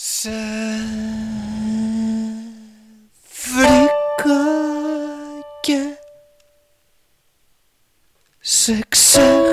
せ振りかけセクセ